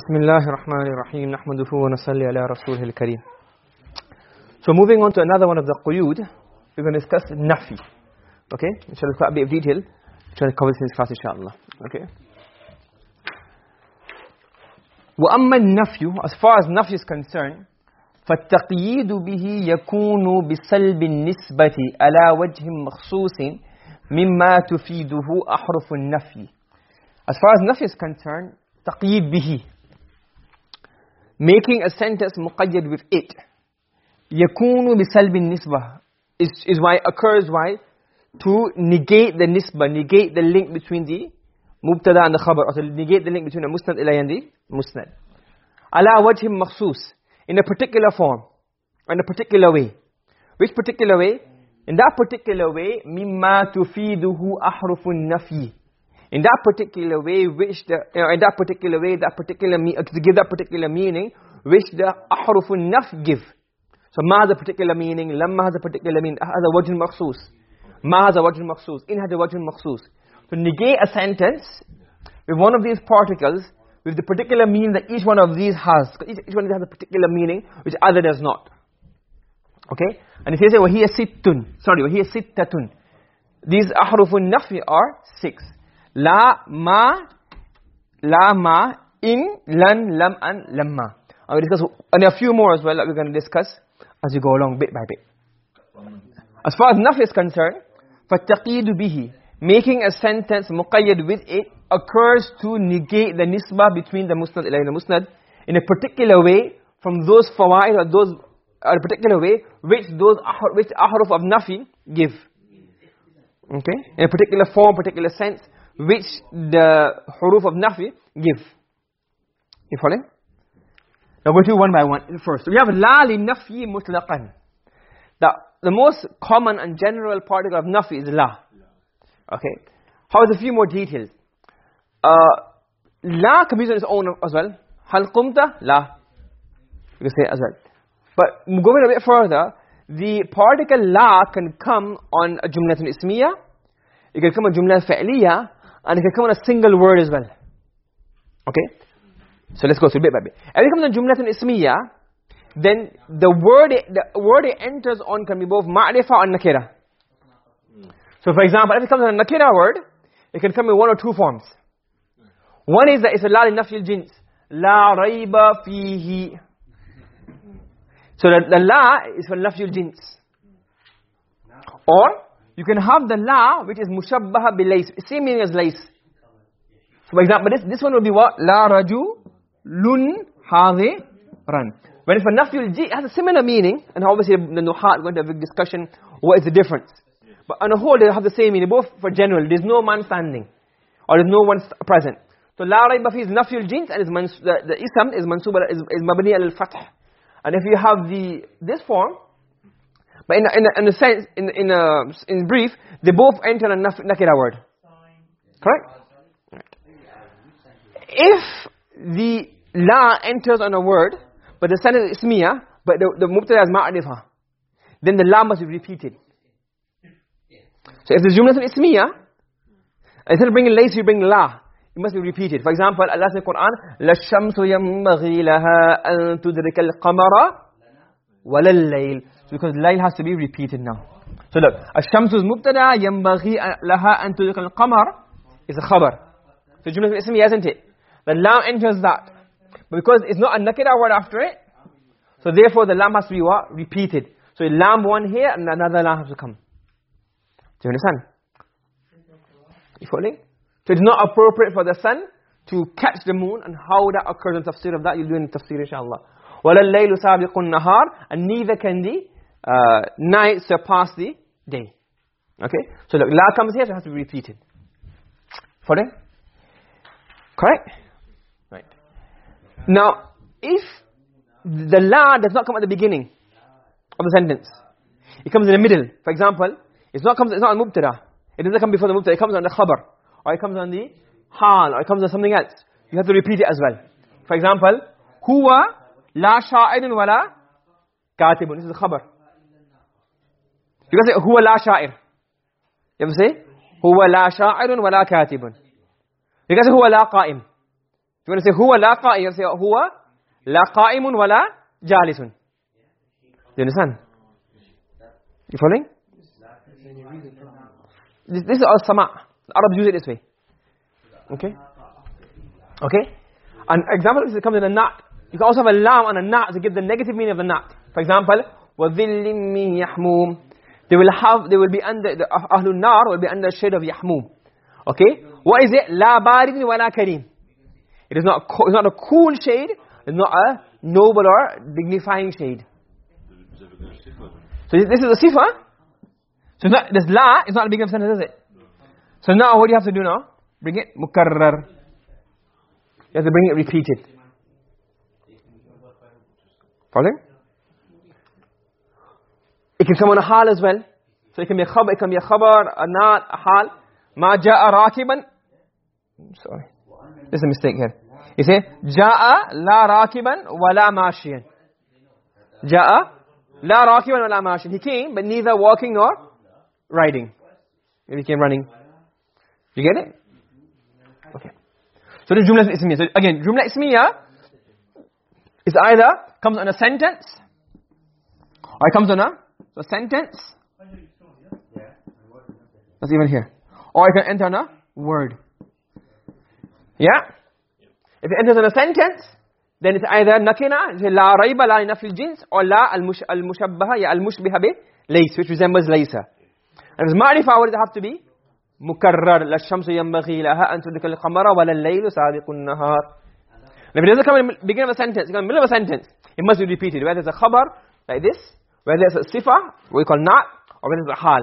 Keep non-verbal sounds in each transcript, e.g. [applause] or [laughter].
بسم الله الرحمن الرحيم نحمده ونصلي على رسوله الكريم So moving on to another one of the quyud, we're going to discuss nafi. Okay? Inshallah, quite a bit of detail. Try to cover in this class, inshallah. Okay? وأما النفي, as far as nafi is concerned, فالتقييد به يكون بسلب النسبة على وجه مخصوص مما تفيده أحرف النفي. As far as nafi is concerned, تقييد به making a sentence muqayyad with it yakunu bisalb nisbah is is why occurs why? To negate the nisbah negate the link between the mubtada and the khabar. Or to negate the link between the musnad ilay and the musnad. Ala wajh makhsus in a particular form in a particular way. Which particular way? In that particular way mimma tufiduhu ahrufun nafi in that particular way which the you know, in that particular way that particular uh, to give that particular meaning which the ahrufun naf give. So ma has a particular meaning lamma has a particular meaning has a wajh makhsus. Ma has a wajh makhsus in has a wajh makhsus. To negate a sentence with one of these particles with the particular meaning that each one of these has each, each one of these has a particular meaning which other does not. Okay? And if you say wa hiya sittun sorry wa hiya sittatun. These ahrufun nafi are six la ma la ma in lan lam and lamma i will discuss and a few more as well that we're going to discuss as we go along bit by bit. As far as naf is concerned fattaqid bihi making a sentence muqayyad with it occurs to negate the nisbah between the musnad ila the musnad in a particular way from those fawaid or those or a particular way which those which ahruf of nafi give. Okay? In a particular form particular sense which the huruf of nafi give. You following? Now go through one by one. First, we have la li nafi mutlaqan. The, the most common and general particle of nafi is la. Okay. how is a few more details. Uh, la can be used on its own as well. Hal qumta? La. You can say as well. But going a bit further, the particle la can come on a jumlatun ismiya. It can come on a jumla fa'liya and it can come on a single word as well. Okay? So let's go through bit by bit. If it comes on jumlatun ismiya then the word it, the word it enters on can be both ma'rifa or nakira. So for example if it comes on a nakira word it can come in one or two forms. One is that it's a la li nafyi al-jins la rayba fihi. So the, the la is for nafyi al-jins or you can have the la which is mushabbaha bilays same meaning as lays. So for example this this one will be what? La rajulun hadiran. When it's for nafyul ji it has a similar meaning and obviously the nuhat going to have a discussion what is the difference? But on a whole they have the same meaning both for general. There's no man standing or there's no one present. So la rayba fi is nafyul jins and is the, the ism is mansub is, is mabni al fath and if you have the this form but in a, in a, in a sense, in in a, in brief, they both enter a nakira word. Correct? Right. If the la enters on a word, but the sentence is ismiya, but the, the mubtada is ma'arifa, then the la must be repeated. So if the jumla is ismiya, instead of bringing lays, you bring la. It must be repeated. For example, Allah says in the Quran, la shamsu يَنْبَغِي لَهَا أَن تُدْرِكَ الْقَمَرَ وَلَا اللَّيْلِ because layl has to be repeated now. So look is mubtada yanbaghi laha an tudrika al-qamar is a khabar. So jumla ismi isn't it? The lam enters that. But because it's not a nakira word after it so therefore the lam has to be what? Repeated. So lam one here and another lam has to come. Do you understand? You following? So it's not appropriate for the sun to catch the moon and how that occurs in tafsir of that. You'll do in tafsir inshallah. Al-laylu sabiqun nahar and neither can the uh, night surpass the day. Okay? So look, la comes here, so it has to be repeated. Following? Correct? Right. Now, if the la does not come at the beginning of the sentence, it comes in the middle. For example, it's not comes it's not on mubtada. It doesn't come before the mubtada, it comes on the khabar. Or it comes on the hal, or it comes on something else. You have to repeat it as well. For example, huwa la sha'irun wala katibun. This is the khabar. You can say huwa la sha'ir. You have to say huwa la sha'irun wa la katibun. You can say huwa la qa'im. you want to say huwa la qa'im you say huwa la qa'imun wa la jalisun you understand you following? This, this is all sama. The arabs use it this way. Okay? Okay? An example is comes in a nat you can also have a lam and a nat to give the negative meaning of the nat for example wa dhillin min yahmum they will have they will be under the uh, ahlun nar will be under the shade of yahmum okay? What is it? La barid wa la karim it is not it's not a cool shade it's not a noble or dignifying shade. So this is a sifa. So not, this la is not a big sentence is it? So now what do you have to do now? Bring it mukarrar. You have to bring it repeated. Following it can come on a hal as well. So it can be a khabar it can be a khabar a not a hal. Ma jaa rakiban. Hmm, sorry. There's a mistake here. You say jaa la rakiban wala mashiyan. Jaa la rakiban mashiyan. He came but neither walking nor riding. He came running. You get it? Okay. So the jumla ismiya. So again jumla ismiya is either comes on a sentence or it comes on a so sentence? That's even here? Or it can enter on a word. Yeah? If it enters in a sentence then it's either nakira la rayba la nafi al-jins or la al-mushabbaha ya al-mushbiha bi lays which resembles laysa. And as ma'rifa what does it have to be? Mukarrar la shamsu yanbaghi laha an tudrika al-qamara wa al-laylu sabiqu an-nahar if it doesn't come in the beginning of a sentence it comes in the middle of a sentence. It must be repeated. Whether it's a khabar like this whether it's a sifa we call not or whether it's a hal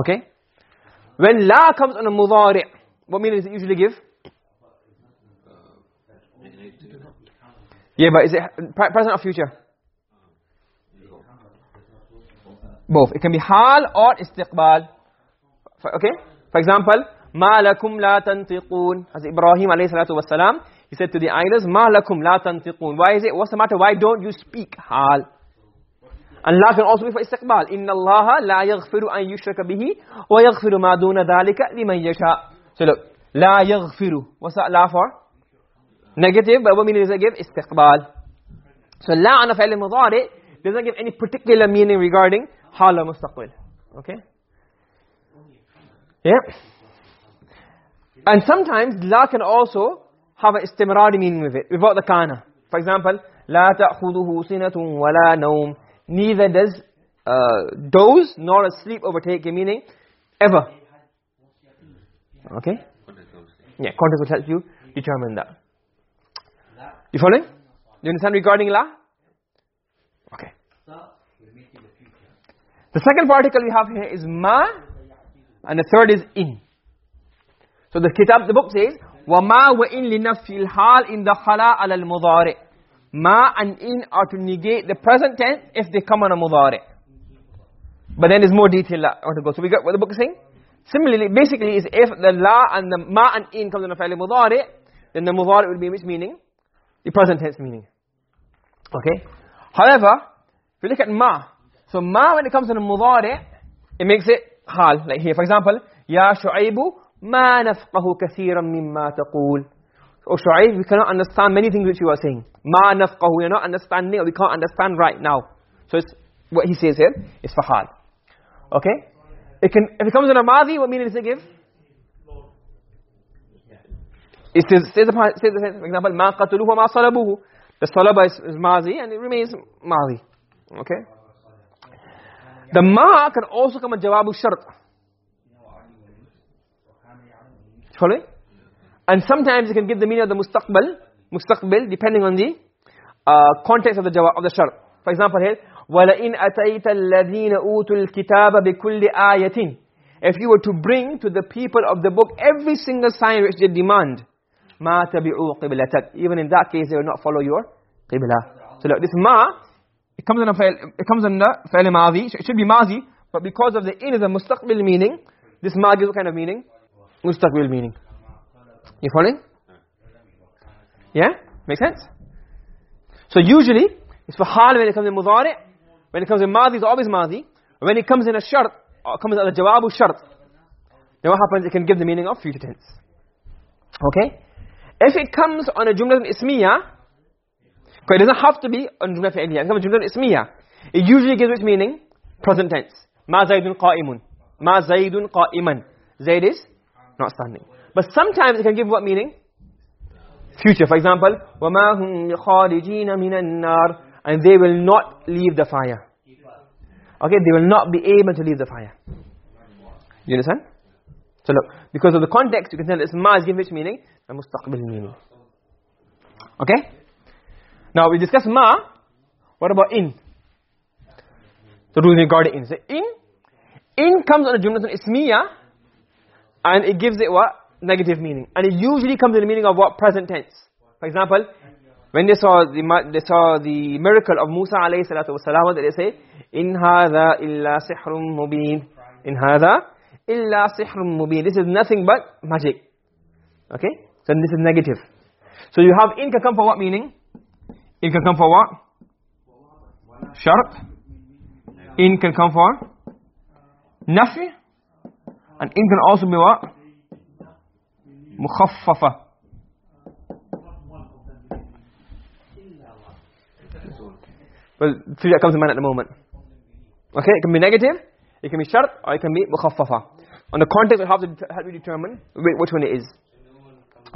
okay? When la comes on a mudari what meaning does it usually give? Yeah but is it present or future? Both. It can be hal or istiqbal. Okay? For example ma lakum la tantiqun as ibrahim alayhi salatu wassalam he said to the idols ma lakum la tantiqun why is it what's the matter? Why don't you speak hal and la can also be for istiqbal inna allaha la yaghfiru an yushraka bihi wa yaghfiru ma duna dhalika liman yasha. So look la yaghfiru. What's that la for? Negative but what meaning does it give? Istiqbal. So la ana fi'l mudari doesn't give any particular meaning regarding hal or mustaqbil. Okay? Yeah? And sometimes la can also have an istimrari meaning with it without the kana. For example la ta'khudhuhu sinatun wala nawm neither does uh, doze nor a sleep overtake a meaning ever. Okay? Yeah context will help you determine that. You following? You understand regarding la? Okay. The second particle we have here is ma and the third is in. So the kitab the book says wa ma wa in li nafyi al hal ma and in are to negate the present tense if they come on a mudari. But then there's more detail I want to go. So we got what the book is saying? Similarly basically is if the la and the ma and in comes on a fi'l mudari then the mudari will be which meaning the present tense meaning. Okay? However if you look at ma so ma when it comes on a mudari it makes it hal. Like here for example ya shu'aibu ma nafqahu kathiran mimma taqul oh shu'aib we cannot understand many things which you are saying. Ma nafqahu we are not understanding we can't understand right now. So it's what he says here is for hal okay? It can if it comes in a what meaning does it give? It says says says for example ma qataluhu ma salabuhu. The salaba is, is and it remains madhi okay? The ma can also come a jawabu shart. Following and sometimes it can give the meaning of the mustaqbal mustaqbil depending on the uh, context of the jawab of the shart for example here wala in ataita alladhina utul kitaba bikulli ayatin. If you were to bring to the people of the book every single sign which they demand ma tabi'u qiblatak even in that case they will not follow your qibla. So look this ma it comes in a fa'il it comes in the fa'il madhi it should be madhi but because of the in is a mustaqbil meaning this ma gives what kind of meaning mustaqbil meaning you following? Yeah? Make sense? So usually it's for hal when it comes in mudari when it comes in madhi it's always madhi. When it comes in a shart or comes as a jawabu shart then what happens? It can give the meaning of future tense. Okay? If it comes on a jumla ismiya it doesn't have to be on jumla fi'liya it comes on ismiya it usually gives its meaning present tense. Ma zaidun qa'imun. Ma zaidun qa'iman. Zaid is not standing but sometimes it can give what meaning? Future. For example wama hum kharijin minan nar and they will not leave the fire. Okay they will not be able to leave the fire. You understand? So look because of the context you can tell this ma is giving which meaning? The mustaqbil meaning. Okay? Now we discuss ma. What about in? The rule regarding in. So in in comes on a jumla ismiya and it gives it what negative meaning. And it usually comes in the meaning of what? Present tense. For example when they saw the they saw the miracle of Musa alayhi salatu wasalam they say? In hadha illa sihrun mubin. In hadha illa sihrun mubin. This is nothing but magic. Okay? So this is negative. So you have in can come for what meaning? In can come for what? Shart. In can come for nafi and in can also be what mukhaffafa well three that comes in mind at the moment okay it can be negative it can be shart or it can be mukhaffafa on the context have to help you determine which one it is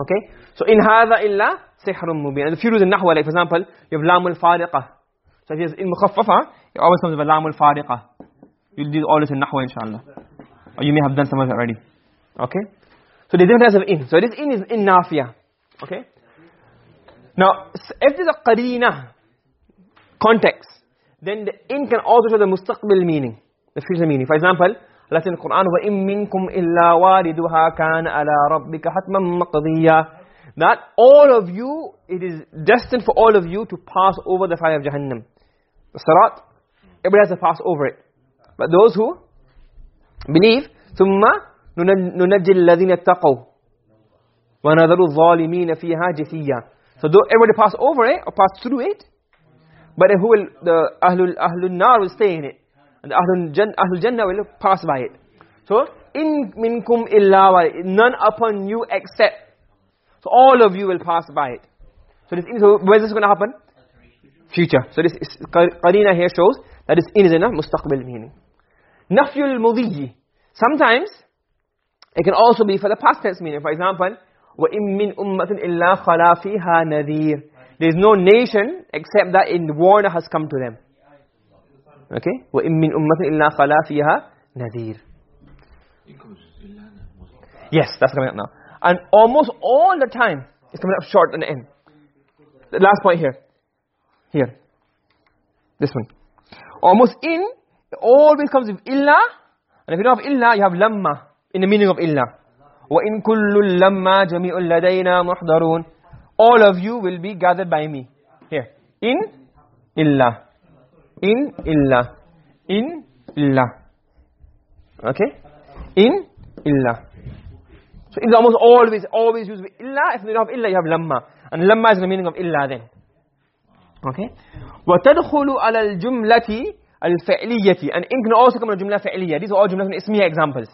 okay so in hadha illa sihrun mubin and if you use in nahwa like for example you have lam al fariqa so if it's in mukhaffafa it always comes with lam al fariqa you'll do all this in nahwa inshallah or you may have done some of it already okay so there's different types of in. So this in is in nafiya. Okay? Now if there's a qarina context then the in can also show the mustaqbil meaning the future meaning. For example Allah says in the Quran in minkum illa wariduha kana ala rabbika hatman maqdiya. That all of you it is destined for all of you to pass over the fire of jahannam. The sirat everybody has to pass over it. But those who believe thumma ladhina taqaw wa nadharu adh-dhalimin fiha jithiya so though everybody pass over it or pass through it but who will the ahlul ahlun nar will stay in it. And the ahlul jannah ahlul jannah will pass by it. So in minkum illa wa none upon you except so all of you will pass by it. So this so where is this going to happen? Future. So this is qarina here shows that this in is in a mustaqbil meaning. Nafyul mudhi. Sometimes it can also be for the past tense meaning. For example in min ummatin illa fiha nadhir. There is no nation except that in warner has come to them. Okay? In min ummatin illa khala fiha nadhir. Yes that's coming up now. And almost all the time it's coming up short the end. The last point here. Here. This one. Almost in it always comes with illa. And if you don't have illa you have lamma in the meaning of illa. In kullu lamma jami'un ladayna muhdarun. All of you will be gathered by me. Here. In illa. In illa. In illa. Okay? In illa. So it's almost always always used with illa. If you have illa you have lamma. And lamma is the meaning of illa then. Okay? Al jumlati al fi'liyati and in can also come in jumla fi'liya these are all jumla ismiya examples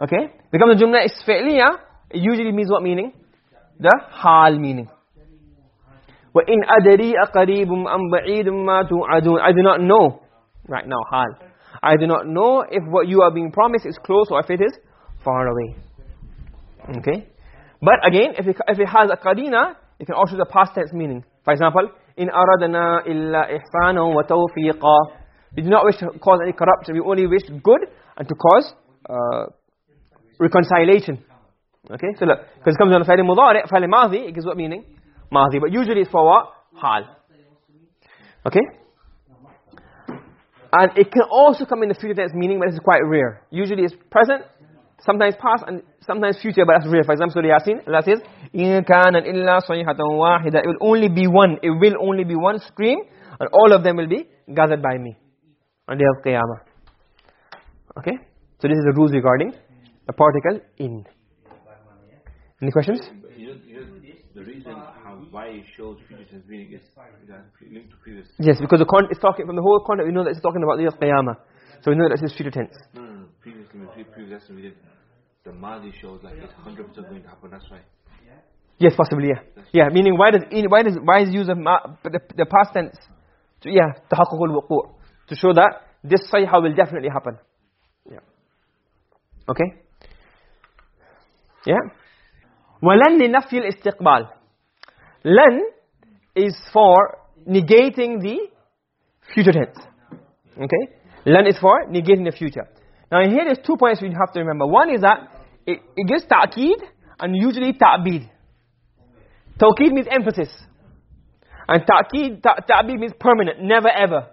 okay? Becomes a jumla is fi'liya it usually means what meaning? The hal meaning. In adri aqribum am ba'idum ma tu'adun. I do not know right now hal. I do not know if what you are being promised is close or if it is far away. Okay? But again if it, if it has a qarina it can also the past tense meaning. For example in aradna illa ihsana wa tawfiqa. We do not wish to cause any corruption. We only wish good and to cause uh, reconciliation. Okay so look because it comes on fa'il mudari fa'il madhi it gives what meaning? Madhi but usually it's for what? Hal. Okay? And it can also come in the future tense meaning but is quite rare. Usually it's present sometimes past and sometimes future but that's rare. For example surah yasin allah says in kana illa sayhatan wahida it will only be one it will only be one scream and all of them will be gathered by me on the day of qiyamah. Okay? So this is the rules regarding the particle in any questions you know, you know, the reason how why it shows future tense meaning is linked to previous yes because the con is talking from the whole context we know that it's talking about the day of qiyamah so we know that this is future tense no no, no previously in the previous lesson we did the Madi shows like it's 100% going to happen that's why Yes, possibly, yeah. Yeah, meaning why does in, why does why is use of ma, the, the past tense? So yeah, تحقق الوقوع to show that this sayha will definitely happen. Yeah. Okay? Yeah? ولن لنفي الاستقبال. Lan is for negating the future tense. Okay? Lan is for negating the future. Now here there's two points we have to remember. One is that it, it gives ta'keed and usually ta'bid. Tawqeed means emphasis. And ta'keed, ta'bid means permanent, never ever.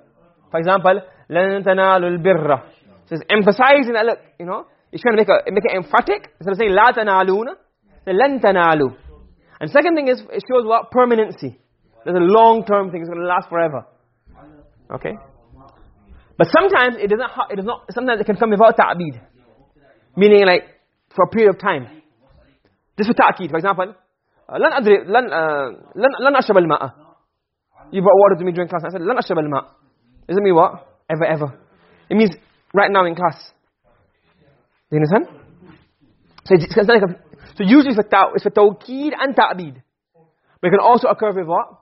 For example, لَن تَنَالُوا الْبِرَّ So it's emphasizing that, look, you know, it's trying to make, a, make it emphatic. Instead of saying لَا تَنَالُونَ say لَن تَنَالُوا And second thing is, it shows what? Permanency. There's a long-term thing, it's going to last forever. Okay? But sometimes it doesn't, it does not, sometimes it can come without ta'bid. Meaning like, for a period of time. This is ta'keed, for example. لن أدري لن لن لن أشرب الماء you brought water to me during class I said لن أشرب الماء does it mean what ever ever it means right now in class do You understand? So it's, it's like a, so usually for ta it's for tawqid and ta'bid. But it can also occur with what?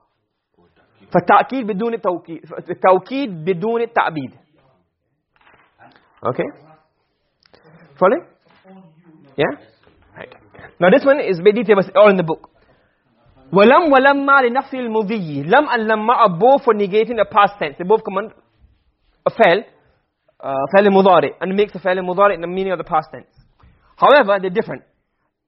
For ta'qid بدون التوقيد التوقيد بدون التعبيد. Okay? Following? Yeah? Right. Now this one is very detailed, all in the book. وَلَمْ وَلَمَّا لِنَفْسِ الْمُذِيِّ Lam and lamma are both for negating the past tense. They both command a fi'l uh, mudari, and makes a fi'l mudari in the meaning of the past tense. However, they're different.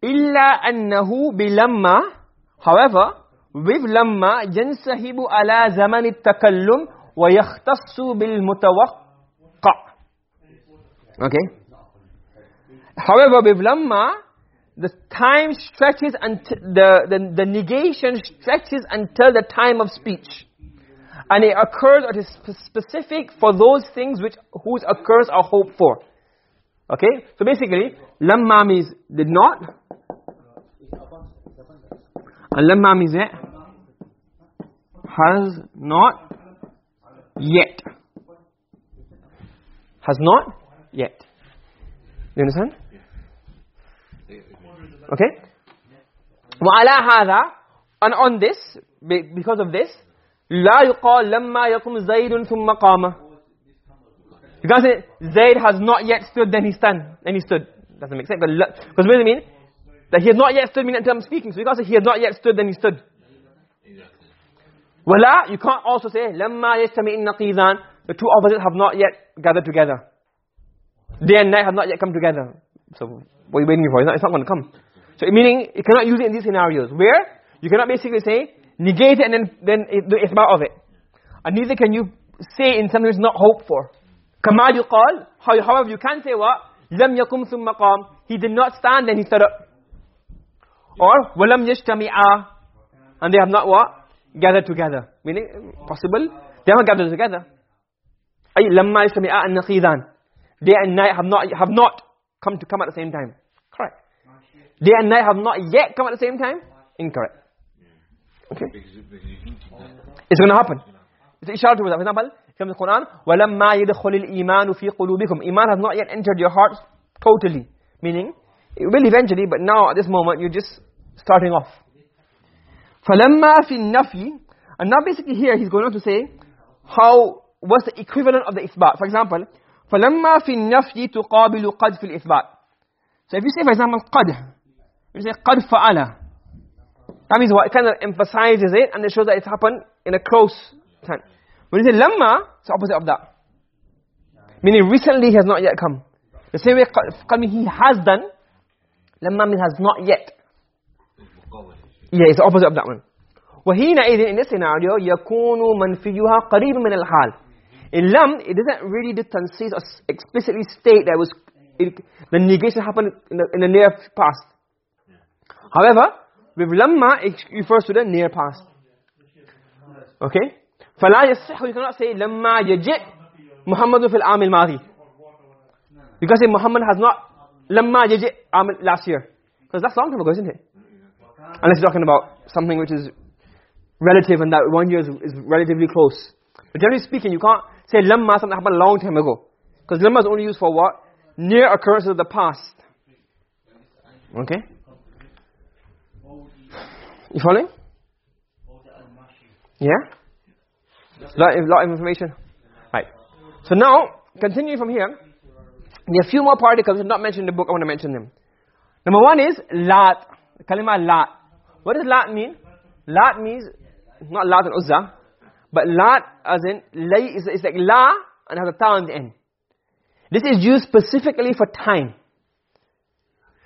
Illa annahu bilamma. However, with ala zaman at-takallum wa yakhtassu bil mutawaqqa. Okay? However, with lamma the time stretches until the, the the negation stretches until the time of speech and it occurs or it is specific for those things which whose occurs are hoped for okay so basically lamma means did not and lamma means it has not yet has not yet you understand Okay? وَعَلَى هَذَا And on this, because of this, لَا يُقَالْ لَمَّا يَقُمْ زَيْدٌ ثُمَّ قَامَ You can't say, Zayd has not yet stood, then he stand, then he stood. Doesn't make sense. Because what does it mean? That he has not yet stood, meaning until I'm speaking. So you can't say, he has not yet stood, then he stood. وَلَا You can't also say, لَمَّا يَجْتَمِئِ النَّقِيذَانِ The two opposites have not yet gathered together. Day and night have not yet come together. So, what are you waiting for? It's not, it's not going to come. So meaning you cannot use it in these scenarios where you cannot basically say negate it and then then do of it. And neither can you say in something which not hoped for. However you can say what? He did not stand then he stood up. Or walam yajtami'a. And they have not what? Gathered together. Meaning possible they haven't gathered together. Ay lamma yajtami'a an-naqidan. Day and night have not have not come to come at the same time. Correct. Day and night have not yet come at the same time? Incorrect. Okay? It's going to happen. It's ishara to that. For example, from the Quran, وَلَمَّا يَدْخُلِ الْإِيمَانُ فِي قُلُوبِكُمْ Iman has not yet entered your hearts totally. Meaning, it will eventually, but now at this moment, you're just starting off. فَلَمَّا فِي النَّفِي And now basically here, he's going on to say, how, what's the equivalent of the isbat. For example, فَلَمَّا فِي النَّفْيِ تُقَابِلُ قَدْ فِي الْإِثْبَاتِ So if you say, for example, قَدْ you say qad fa'ala. That means what? It kind of emphasizes it and it shows that it's happened in a close time. When you say lamma, it's the opposite of that. Meaning recently he has not yet come. The same way qad means he has done, lamma means has not yet. Yeah, it's the opposite of that one. وحينئذ in this scenario يكون منفيها قريب من الحال in lam it doesn't really distinguish or explicitly state that was it, the negation happened in the, in the near past However, with lamma, it refers to the near past. Okay? فَلَا يَصِحُ You cannot say لَمَّا يَجِئْ مُحَمَّدُ فِي الْعَامِ الْمَاضِي You can say Muhammad has not لَمَّا يَجِئْ last year. Because that's long time ago, isn't it? Unless you're talking about something which is relative and that one year is, is relatively close. But generally speaking, you can't say lamma something happened a long time ago. Because lamma is only used for what? Near occurrences of the past. Okay? You following? Yeah? Lot, lot of information. Right. So now, continuing from here, there are a few more particles not mentioned in the book, I want to mention them. Number one is lat. Kalima lat. What does lat mean? Lat means, not lat and uzza, but lat as in, lay is, is like la and has a ta on the end. This is used specifically for time.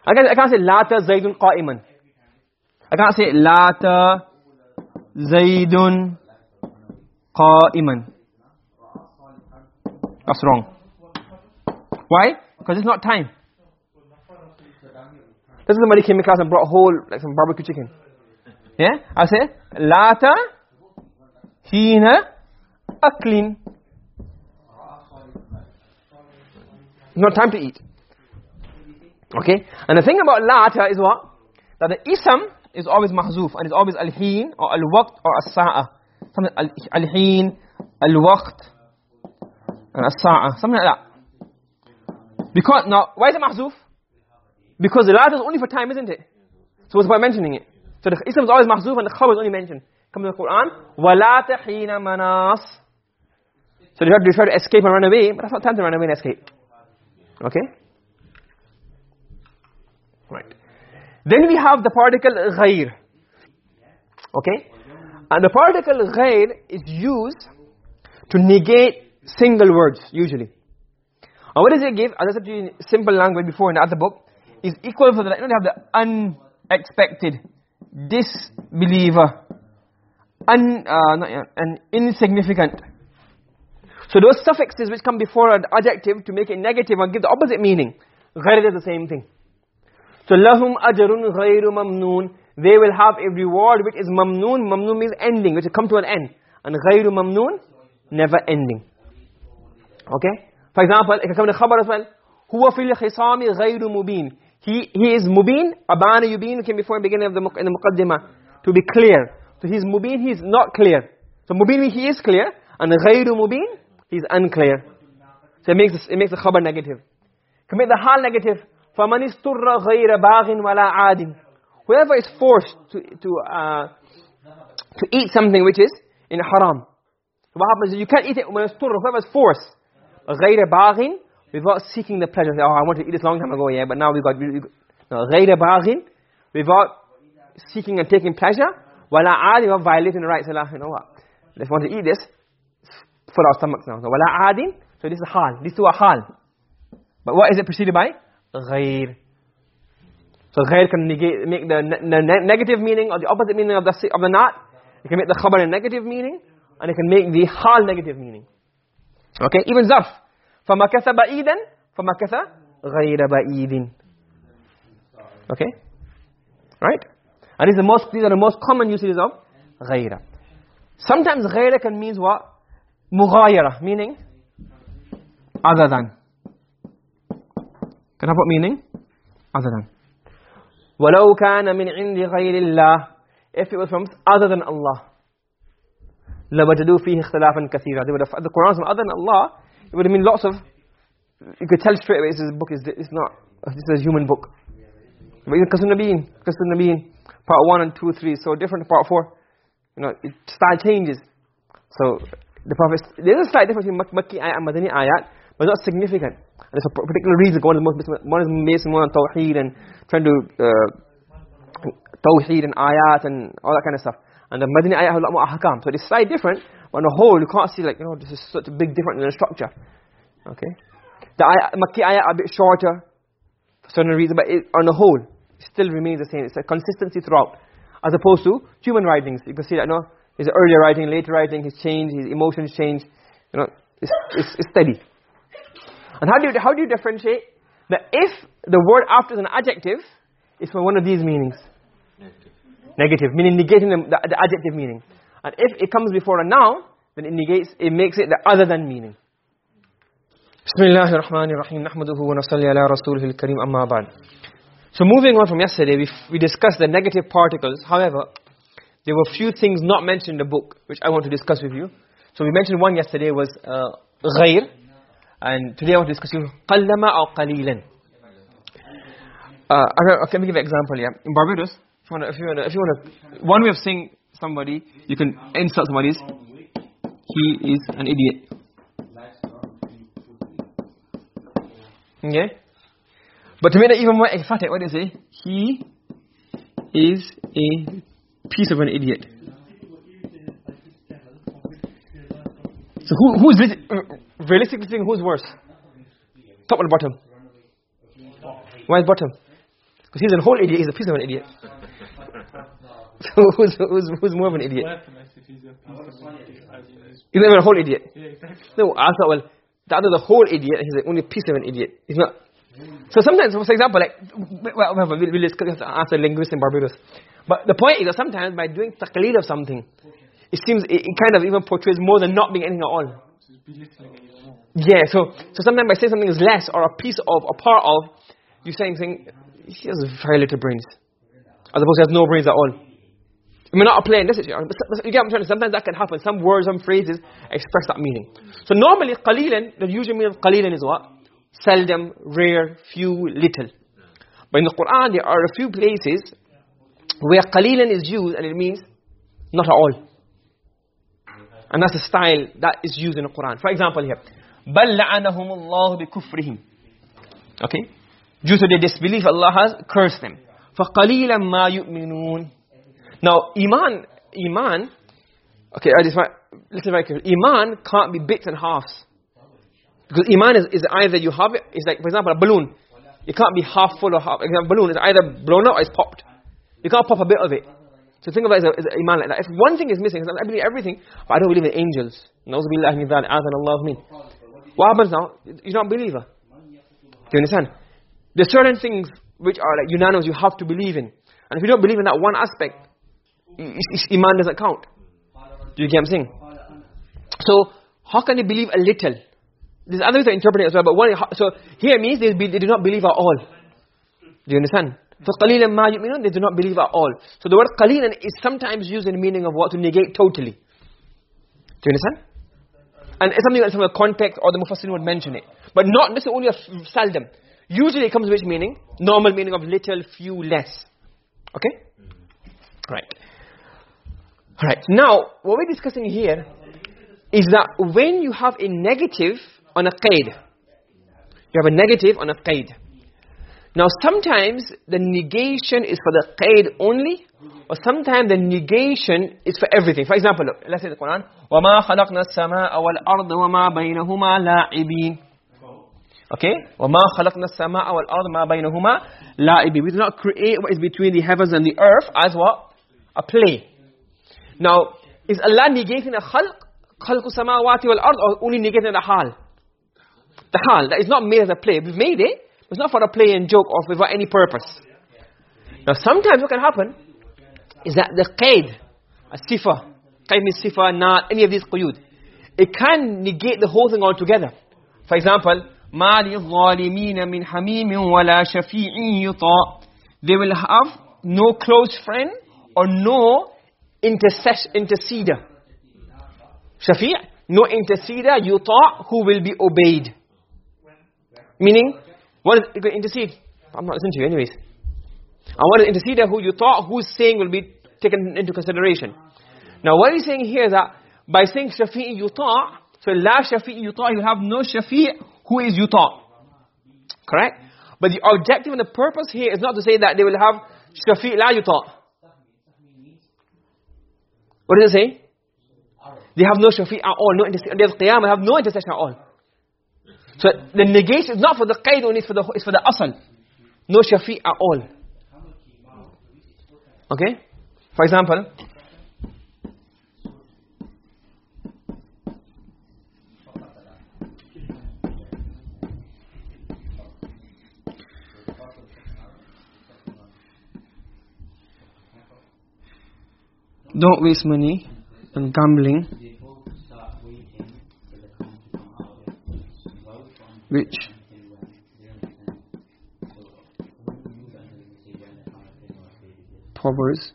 I can't, I can't say lata zaydun qa'iman. I can't say lata zaydun qa'iman. That's wrong. Why? Because it's not time. This is somebody came in class and brought whole, like some barbecue chicken. Yeah? I say, Lata hina aklin. Not time to eat. Okay? And the thing about lata is what? That the ism is always mahzuf and it's always al-heen or al-waqt or as-sa'a. Something al-heen, al-waqt, and as-sa'a. Something like that. Because, now, why is it mahzuf? Because the lat is only for time, isn't it? So what's by mentioning it? So the ism is always mahzuf and the khabar is only mentioned. Comes in the Quran, وَلَا تَحِينَ مَنَاص So they try, they try to escape and run away, but that's not time to run away and escape. Okay? Right. Then we have the particle غير. Okay? And the particle غير is used to negate single words, usually. And what does it give? As I said to you in simple language before in the other book, is equal for the, you know, they have the unexpected, disbeliever, un, uh, not, yeah, and insignificant. So those suffixes which come before an adjective to make it negative and give the opposite meaning, غير is the same thing. So lahum ajrun ghayru mamnoon. They will have a reward which is mamnoon. Mamnoon means ending, which come to an end. And ghayru mamnoon, never ending. Okay? For example, it can come in the khabar as well. Huwa fil khisami ghayru mubin. He, he is mubin, abana yubin, came before the beginning of the, in the muqaddimah. To be clear. So he's mubin, he's not clear. So mubin means he is clear. And ghayru mubin, he's unclear. So it makes, it makes the khabar negative. Make the hal negative. فَمَنِ اسْتُرَّ غَيْرَ بَاغٍ وَلَا عَادٍ Whoever is forced to, to, uh, to eat something which is in haram. So what happens is you can't eat it when it's turra, whoever is forced. غَيْرَ بَاغٍ Without seeking the pleasure. Oh, I wanted to eat this long time ago, yeah, but now we got... We, no, غَيْرَ بَاغٍ Without seeking and taking pleasure. وَلَا عَادٍ Without violating the rights. Allah, you know what? Let's want to eat this. Fill our stomachs now. So, وَلَا عَادٍ So this is hal. These two are hal. But what is it preceded by? غير so غير can negate, make the, ne ne negative meaning or the opposite meaning of the of the not it can make the khabar a negative meaning and it can make the hal negative meaning okay even zarf فمكث بعيدا فمكث غير بعيد okay right and these are the most these are the most common usages of غير sometimes غير can means what مغايرة meaning other than can have what meaning? Other than. وَلَوْ كَانَ مِنْ عِنْدِ غَيْرِ اللَّهِ If it was from other than Allah. لَوَجَدُوا فِيهِ اخْتِلَافًا كَثِيرًا They would have, the Quran is from other than Allah, it would have been lots of, you could tell straight away this book is, it's not, this is a human book. But even Qasul Nabeen, Qasul Nabeen, part 1 and 2, 3, so different to part 4. You know, it, style changes. So, the Prophet, there's a slight difference between Makki ayat and Madani ayat, but not significant. And there's a particular reason, one is, one is based on Tawheed and trying to, uh, Tawheed and ayat and all that kind of stuff. And the Madani ayat has a lot more ahkam. So it's slightly different, but on the whole, you can't see like, you know, this is such a big difference in the structure. Okay? The ayat, Makki ayat are a bit shorter, for certain reasons, but it, on the whole, it still remains the same. It's a consistency throughout. As opposed to human writings. You can see that, you know, his earlier writing, later writing, his change, his emotions change. You know, it's, it's, it's steady. And how do you, how do you differentiate? That if the word after is an adjective, it's for one of these meanings. Negative. Negative, meaning negating the, the, the, adjective meaning. And if it comes before a noun, then it negates, it makes it the other than meaning. Bismillahir Rahmanir Rahim. Nahmaduhu wa nasalli ala rasulihil kareem amma ba'd. So moving on from yesterday, we, we discussed the negative particles. However, there were a few things not mentioned in the book, which I want to discuss with you. So we mentioned one yesterday was uh, غير, and today I want to discuss you قلما or قليلا. Uh, okay, let me give an example here. In Barbados, If you want to, if you want to, if you want to, one way of saying somebody, you can insult somebody is, he is an idiot. Okay? But to make that even more emphatic, what do you say? He is a piece of an idiot. So who, who's, realistically speaking, who's worse? Top or bottom? Why bottom? Because he's a whole idiot, he's a piece of an idiot. [laughs] so who's, who's, who's more of an idiot? He's not a whole idiot. No, I thought, well, the other the whole idiot, he's the only piece of an idiot. He's not. So sometimes, for example, like, well, we'll, we'll discuss, answer linguists in Barbados. But the point is that sometimes by doing taqleed of something, it seems, it, it kind of even portrays more than not being anything at all. Yeah, so, so sometimes by saying something is less or a piece of, a part of, you're saying, saying he has very little brains. As opposed to he has no brains at all. I mean, not applying this, is, you get what I'm trying to Sometimes that can happen. Some words, some phrases express that meaning. So normally, qalilan, the usual meaning of qalilan is what? Seldom, rare, few, little. But in the Quran, there are a few places where qalilan is used and it means not at all. And that's the style that is used in the Quran. For example here, بَلْ لَعَنَهُمُ اللَّهُ بِكُفْرِهِمْ Okay? Due to their disbelief, Allah has cursed them. فَقَلِيلًا مَا يُؤْمِنُونَ Now, Iman, Iman, okay, I just want, listen very carefully. Iman can't be bits and halves. Because Iman is, is either you have it, it's like, for example, a balloon. It can't be half full or half, a balloon is either blown out or it's popped. You can't pop a bit of it. So think about it as, a, as a iman like that. If one thing is missing, I believe everything, but I don't believe in angels. Na'uzubillah min dhalik, azan Allah min. What happens now? You're not a believer. Do you understand? There's certain things which are like unanimous you have to believe in. And if you don't believe in that one aspect, iman doesn't count. Do you get what I'm saying? So, how can they believe a little? There's other ways of interpreting it as well, but one, so here means they, they do not believe at all. Do you understand? فَقَلِيلًا مَا يُؤْمِنُونَ They do not believe at all. So the word قَلِيلًا is sometimes used in the meaning of what? To negate totally. Do you understand? And it's something that some of the context or the mufassir would mention it. But not this only a seldom. Usually it comes with which meaning? Normal meaning of little, few, less. Okay? Right. Right. Now, what we're discussing here is that when you have a negative on a qaid, you have a negative on a qaid. Now sometimes the negation is for the qaid only or sometimes the negation is for everything. For example, look, let's say the Quran, وَمَا خَلَقْنَا السَّمَاءَ وَالْأَرْضَ وَمَا بَيْنَهُمَا لَاعِبِينَ Okay? وَمَا خَلَقْنَا السَّمَاءَ وَالْأَرْضَ مَا بَيْنَهُمَا لَاعِبِينَ We do not create what is between the heavens and the earth as what? A play. Now, is Allah negating the khalq? خَلْقُ السَّمَاوَاتِ وَالْأَرْض or only negating the hal? The hal, that is not made as a play. We've made it, it's not for a play and joke or without any purpose. Now sometimes what can happen is that the qaid, a sifa, qaid means sifa, not any of these quyud, it can negate the whole thing altogether. For example, مَا لِلظَّالِمِينَ مِنْ حَمِيمٍ وَلَا شَفِيعٍ يُطَاء They will have no close friend or no interceder. Shafi' no interceder, yuta' who will be obeyed. Meaning, what is intercede? I'm not listening to you anyways. And what is interceder who you thought who's saying will be taken into consideration. Now what he's saying here is that by saying shafi'i yuta' so la shafi'i yuta' you have no shafi' who is yuta' correct but the objective and the purpose here is not to say that they will have shafi' la yuta' what does it say they have no shafi' at all no intercession they have no intercession at all so the negation is not for the qaid only, it's for the, it's for the asal. No shafi' at all. Okay? For example, don't waste money on gambling which Proverbs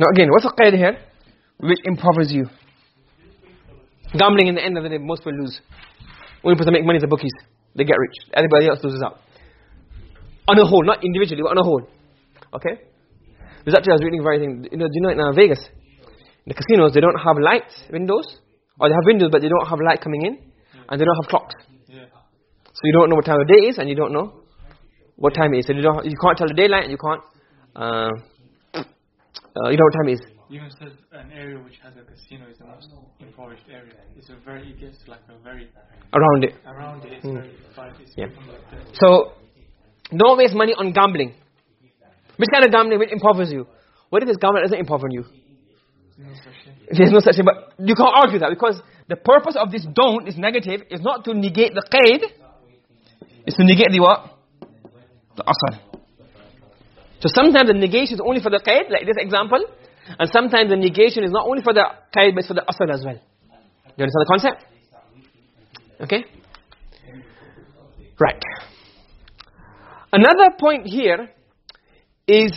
Now again, what's the qaida here? Which impovers you. Gambling in the end of the day, most people lose. Only person make money is the bookies. They get rich. Everybody else loses out. On a whole, not individually, but on a whole. Okay? There's actually, I was reading very thing, you know, do you know in Vegas, the casinos, they don't have lights, windows, or they have windows, but they don't have light coming in, and they don't have clocks. So you don't know what time of day is, and you don't know what time it is. So you, don't, you can't tell the daylight, and you can't, uh, uh, you know what time it is. Even says an area which has a casino is the most impoverished area. It's a very, it gets like a very, Around it. around it, very, Yeah. like. So, don't waste money on gambling. Which kind of gambling will impoverish you? What if this gambling doesn't impoverish you? There's no such thing, but you can't argue that because the purpose of this don't, is negative, is not to negate the qaid, it's to negate the what? The asal. So sometimes the negation is only for the qaid, like this example, and sometimes the negation is not only for the qaid, but for the asal as well. You understand the concept? Okay? Right. Another point here is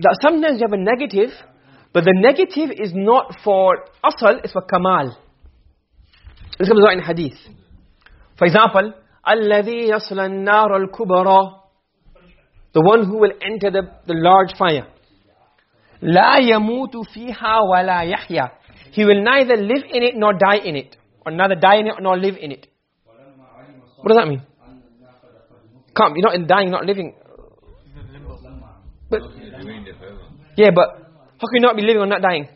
that sometimes you have a negative, but the negative is not for asal, it's for kamal. This comes out in hadith. For example, الَّذِي يَصْلَ النَّارَ الْكُبْرَى The one who will enter the, the large fire. لَا يَمُوتُ فِيهَا وَلَا يَحْيَا He will neither live in it nor die in it. Or neither die in it nor live in it. What does that mean? Can't, you're not in dying, not living. But, yeah, but how can you not be living or not dying?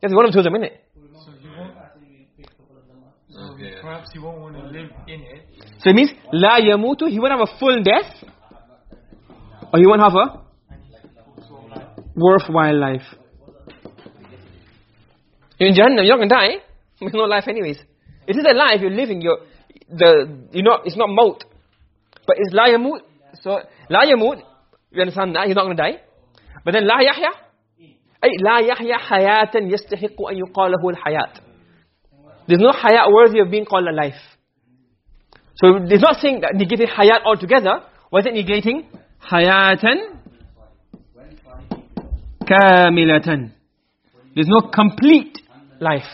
That's one of two of them, isn't it? So you won't, so perhaps you won't want to live in it. So it means, la yamutu, he won't have a full death, or he won't have a worthwhile life. You're in Jahannam, you're not going to die. [laughs] There's no life anyways. It is a life, you're living, you're, the, you're not, it's not maut. But it's la yamut. So, la yamut, you understand that, he's not going to die. But then la yahya, ay la yahya hayatan yastahiqu an yuqalahu al-hayat. There's no hayat worthy of being called a life. So it's not saying that negating hayat altogether. Was it negating? Hayatan kamilatan. There's no complete life.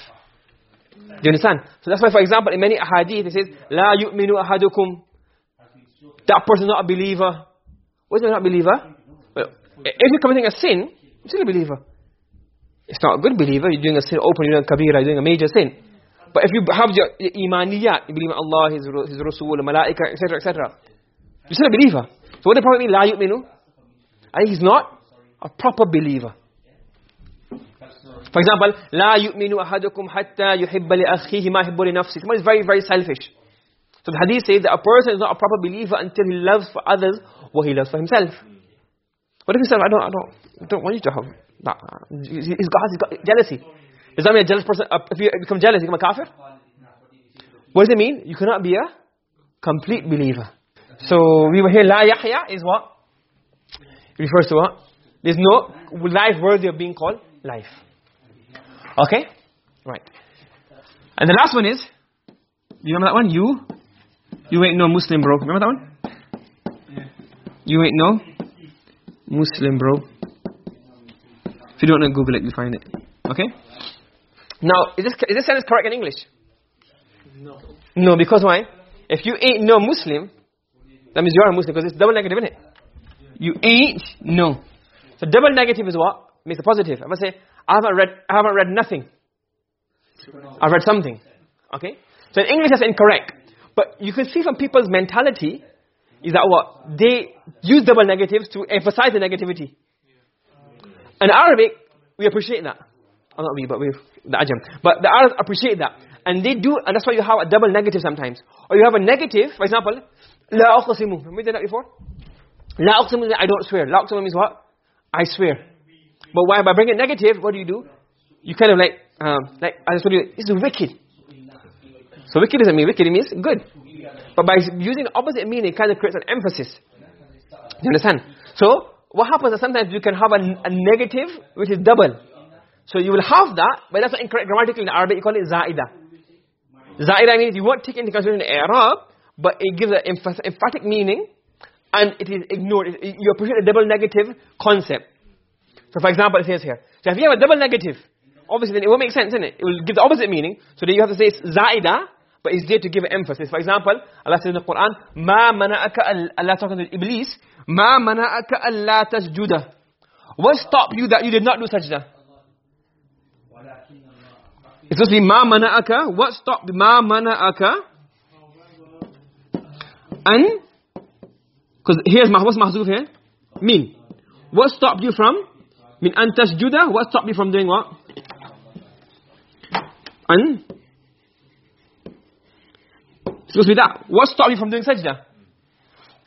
Do you understand? So that's why, for example, in many ahadith it says, La yu'minu ahadukum. That person is not a believer. Is not a believer? If you're committing a sin, you're still a believer. It's not a good believer. You're doing a sin open, you're doing a kabira, you're doing a major sin. But if you have your imaniyat, you believe in Allah, His, His Rasul, Malaika, etc., etc., you're still a believer. So what the Prophet mean, la yu'minu? And he's not a proper believer. For example, la yu'minu ahadukum hatta yuhibba li akhihi ma yuhibbu li nafsihi. Someone is very, very selfish. So the hadith says that a person is not a proper believer until he loves for others what he loves for himself. What if he says, I don't, I don't, I don't want you to have that. He's got, he's got jealousy. Does that mean a jealous person, uh, if you become jealous, you become a kafir? What does it mean? You cannot be a complete believer. So we were here, La Yahya is what? It refers to what? There's no life worthy of being called life. Okay? Right. And the last one is, you remember that one? You? You ain't no Muslim, bro. Remember that one? You ain't no Muslim, bro. If you don't know, Google it, you'll find it. Okay? Now, is this, is this sentence correct in English? No. No, because why? If you ain't no Muslim, that means you are a Muslim, because it's double negative, isn't it? You ain't no. So double negative is what? Makes a positive. I must say, I haven't read, I haven't read nothing. I've read something. Okay? So in English that's incorrect. But you can see from people's mentality, is that what? They use double negatives to emphasize the negativity. In Arabic, we appreciate that. Oh, not we, but we, the Ajam. But the Arabs appreciate that. And they do, and that's why you have a double negative sometimes. Or you have a negative, for example, La aqsimu. Remember we did that before? La aqsimu means I don't swear. La aqsimu means what? I swear. But why? By bringing negative, what do you do? You kind of like, um, like, I just told you, it's wicked. So wicked doesn't mean wicked, it means good. But by using opposite meaning, it kind of creates an emphasis. You understand? So, what happens is sometimes you can have a, a negative, which is double. So you will have that, but that's not incorrect grammatically in Arabic, you call it za'ida. Za'ida means you won't take into consideration Arab, but it gives an emphatic meaning, and it is ignored. You appreciate a double negative concept. So for example, it says here, so if you have a double negative, obviously then it won't make sense, isn't it? It will give the opposite meaning. So then you have to say za'ida, but it's there to give emphasis. For example, Allah says in the Quran, "Ma mana'aka Allah talking to Iblis, ma mana'aka alla tasjuda." What stopped you that you did not do sajda? It's be ma mana'aka. What stopped ma mana'aka? And because here's what's mahzuf here? Min. What stopped you from? Min an tasjuda. What stopped you from doing what? An it's supposed to be that. What stopped you from doing sajda?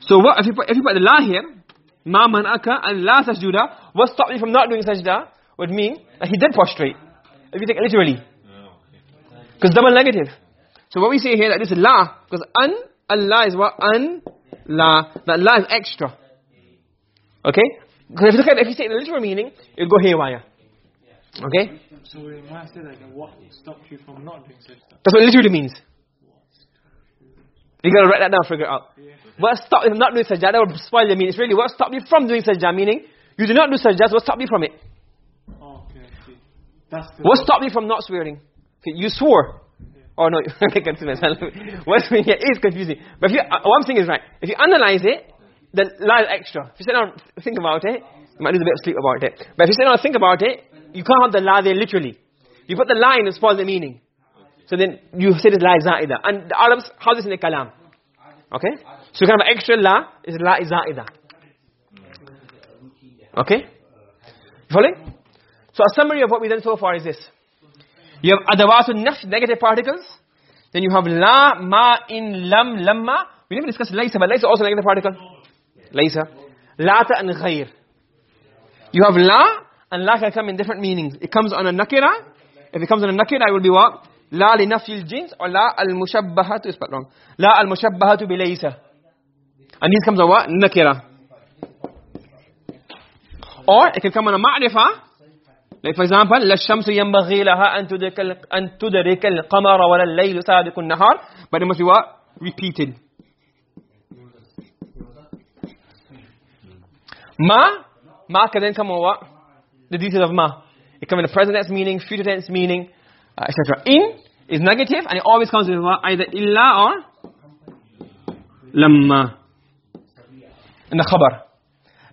So what if you put, if you put the la here, ma man'aka and la tasjuda, what stopped you from not doing sajda would mean that he did prostrate. If you take it literally. Because double negative. So what we say here that this is la, because an, Allah is what? An, la. That la is extra. Okay? Because if you look at if you say the literal meaning, it'll go haywire. Okay? So we might say that what stopped you from not doing sajda? That's what it literally means. You gotta write that down, figure it out. Yeah. What stopped you from not doing sajda? That would spoil the meaning. It's really what stopped you from doing sajda, meaning you did not do sajda, so what stopped you from it? Oh, okay, That's What stopped you from not swearing? Okay, you swore. Oh no, [laughs] okay, confused myself. [laughs] What's [laughs] meaning here is confusing. But if you, uh, what I'm saying is right. If you analyze it, then la is extra. If you sit down and think about it, you might lose a bit of sleep about it. But if you sit down and think about it, you can't have the la there literally. You put the la in, it spoils the meaning. So then you say this la za'ida. And the Arabs have this in the kalam. Okay? So have an extra la, is la za'ida. Okay? Following? So a summary of what we've done so far is this. You have adawatul nafyi, negative particles. Then you have la, ma, in, lam, lamma. We never discussed laysa, but laysa is also negative particle. Laysa. Lata and ghayr. You have la, and la can come in different meanings. It comes on a nakira. If it comes on a nakira, it will be what? Jins, or la al mushabbahatu, is wrong. Mushabbahatu bi laysa. And these comes on what? Nakira. Or it can come on a ma'rifah. Like for example, لا الشمس ينبغي لها أن تدرك أن تدرك القمر ولا الليل سابق النهار. But it must be what? Repeated. Ma, ma can then come on what? The details of ma. It comes in the present tense meaning, future tense meaning, uh, etc. In is negative and it always comes with? Either illa or lamma. In the khabar.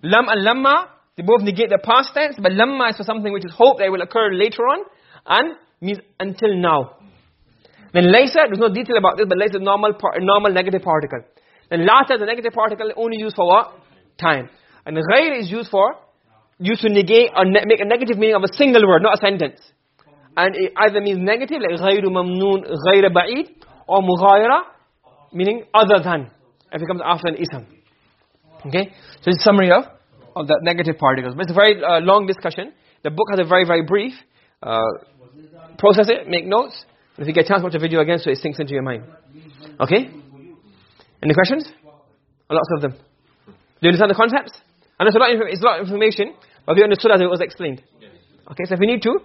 Lam and lamma, they both negate the past tense, but lamma is for something which is hope that will occur later on and means until now. Then laysa, there's no detail about this, but laysa is normal, normal negative particle. Then lata is a negative particle only used for what? Time. And ghayr is used for, used to negate or ne make a negative meaning of a single word, not a sentence. And it either means negative, like غير ممنون, غير بعيد, or مغايرة, meaning other than, if it comes after an ism. Okay? So it's a summary of, of the negative particles. But it's a very uh, long discussion. The book has a very, very brief. Uh, process it, make notes. And if you get a chance, watch the video again so it sinks into your mind. Okay? Any questions? Lots of them. Do you understand the concepts? And it's a lot of, it's a lot of information, but we understood as it was explained. Okay, so if you need to,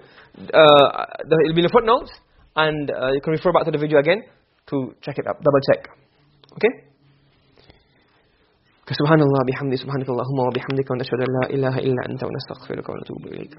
uh, the, it'll be in the footnotes, and uh, you can refer back to the video again to check it up, double check. Okay? سبحان الله بحمده سبحانك اللهم وبحمدك ونشهد ان لا اله الا انت ونستغفرك ونتوب اليك